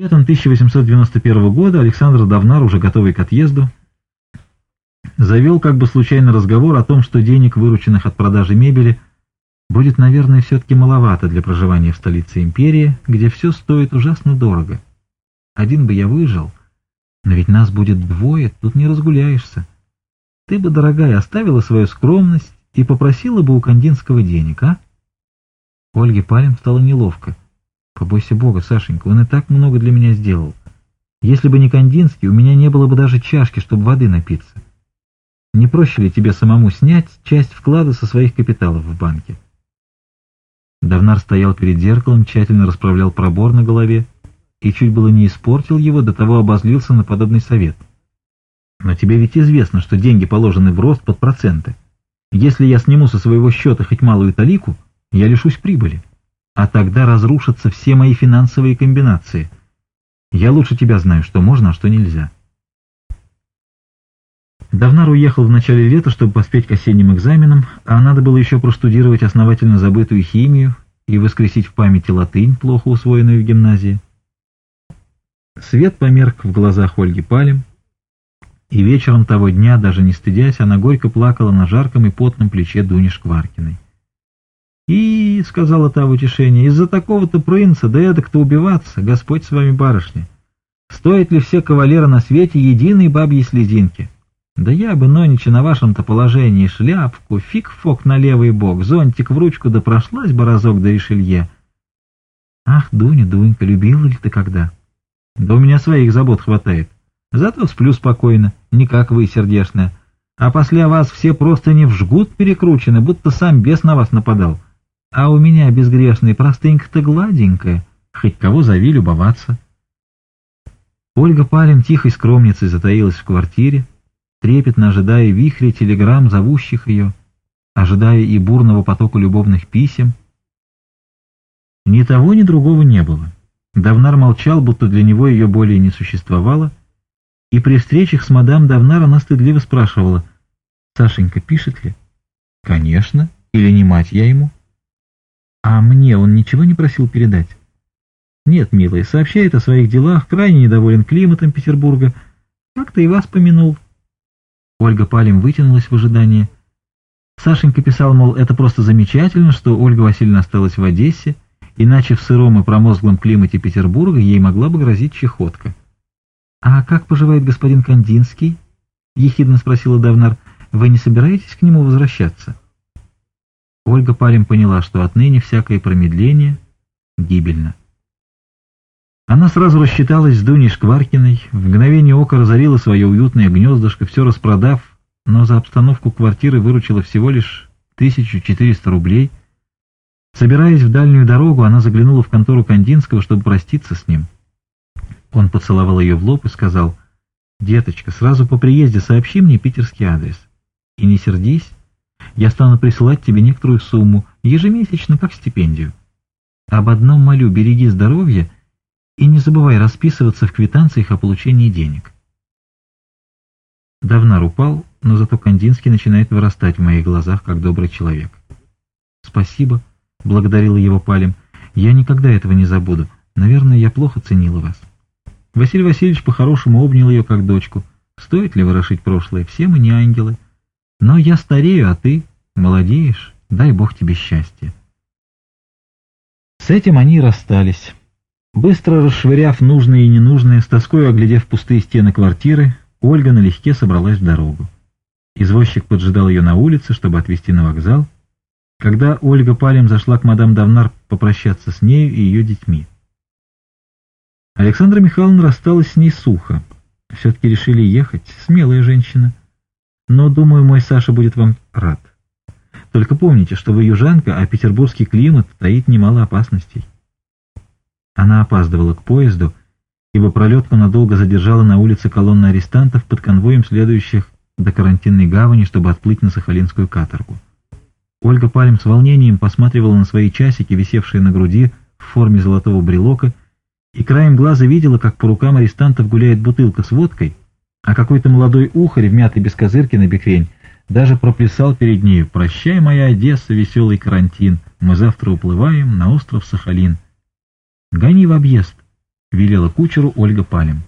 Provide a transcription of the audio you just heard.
Летом 1891 года Александр Давнар, уже готовый к отъезду, завел как бы случайно разговор о том, что денег, вырученных от продажи мебели, будет, наверное, все-таки маловато для проживания в столице империи, где все стоит ужасно дорого. Один бы я выжил, но ведь нас будет двое, тут не разгуляешься. Ты бы, дорогая, оставила свою скромность и попросила бы у Кандинского денег, а? Ольге Палин стало неловко. Побойся Бога, Сашенька, он и так много для меня сделал. Если бы не Кандинский, у меня не было бы даже чашки, чтобы воды напиться. Не проще ли тебе самому снять часть вклада со своих капиталов в банке? Давнар стоял перед зеркалом, тщательно расправлял пробор на голове и чуть было не испортил его, до того обозлился на подобный совет. Но тебе ведь известно, что деньги положены в рост под проценты. Если я сниму со своего счета хоть малую талику, я лишусь прибыли а тогда разрушатся все мои финансовые комбинации. Я лучше тебя знаю, что можно, а что нельзя. Давнар уехал в начале лета, чтобы поспеть к осенним экзаменам, а надо было еще простудировать основательно забытую химию и воскресить в памяти латынь, плохо усвоенную в гимназии. Свет померк в глазах Ольги Палем, и вечером того дня, даже не стыдясь, она горько плакала на жарком и потном плече Дуни Шкваркиной. И, — сказала та в утешении, — из-за такого-то принца, да это кто убиваться, Господь с вами, барышня. Стоит ли все кавалеры на свете единой бабьи слезинки? Да я бы, Нонича, на вашем-то положении шляпку, фиг-фок на левый бок, зонтик в ручку, да прошлась бы разок до решелье. Ах, Дуня, Дунька, любила ли ты когда? Да у меня своих забот хватает. Зато сплю спокойно, не как вы, сердешная. А после вас все просто не в перекручены, будто сам бес на вас нападал. А у меня, безгрешный, простынька-то гладенькая, хоть кого зови любоваться. Ольга Палин тихой скромницей затаилась в квартире, трепетно ожидая вихря телеграмм, зовущих ее, ожидая и бурного потока любовных писем. Ни того, ни другого не было. Давнар молчал, будто для него ее более не существовало, и при встречах с мадам Давнар она стыдливо спрашивала, «Сашенька пишет ли?» «Конечно. Или не мать я ему?» А мне он ничего не просил передать? Нет, милый, сообщает о своих делах, крайне недоволен климатом Петербурга. Как-то и вас помянул. Ольга Палим вытянулась в ожидании. Сашенька писал, мол, это просто замечательно, что Ольга Васильевна осталась в Одессе, иначе в сыром и промозглом климате Петербурга ей могла бы грозить чехотка. «А как поживает господин Кандинский?» — ехидно спросила Давнар. «Вы не собираетесь к нему возвращаться?» Ольга парень поняла, что отныне всякое промедление гибельно. Она сразу рассчиталась с Дуней Шкваркиной, в мгновение ока разорила свое уютное гнездышко, все распродав, но за обстановку квартиры выручила всего лишь 1400 рублей. Собираясь в дальнюю дорогу, она заглянула в контору Кандинского, чтобы проститься с ним. Он поцеловал ее в лоб и сказал, «Деточка, сразу по приезде сообщи мне питерский адрес. И не сердись, я стану присылать тебе некоторую сумму, ежемесячно, как стипендию. Об одном молю, береги здоровье и не забывай расписываться в квитанциях о получении денег. Давнар упал, но зато Кандинский начинает вырастать в моих глазах, как добрый человек. «Спасибо», — благодарил его Палем, — «я никогда этого не забуду. Наверное, я плохо ценила вас». Василий Васильевич по-хорошему обнял ее как дочку. Стоит ли ворошить прошлое? Все мы не ангелы. Но я старею, а ты молодеешь. Дай Бог тебе счастья. С этим они расстались. Быстро расшвыряв нужные и ненужные, с тоской оглядев пустые стены квартиры, Ольга налегке собралась в дорогу. Извозчик поджидал ее на улице, чтобы отвезти на вокзал, когда Ольга Палем зашла к мадам Давнар попрощаться с нею и ее детьми. Александра Михайловна рассталась с ней сухо. Все-таки решили ехать, смелая женщина но, думаю, мой Саша будет вам рад. Только помните, что вы южанка, а петербургский климат таит немало опасностей. Она опаздывала к поезду, его пролетку надолго задержала на улице колонна арестантов под конвоем следующих до карантинной гавани, чтобы отплыть на Сахалинскую каторгу. Ольга Палем с волнением посматривала на свои часики, висевшие на груди в форме золотого брелока, и краем глаза видела, как по рукам арестантов гуляет бутылка с водкой, а какой-то молодой ухарь, вмятый без козырки на бекрень, даже проплясал перед нею «Прощай, моя Одесса, веселый карантин, мы завтра уплываем на остров Сахалин». «Гони в объезд», — велела кучеру Ольга Палим.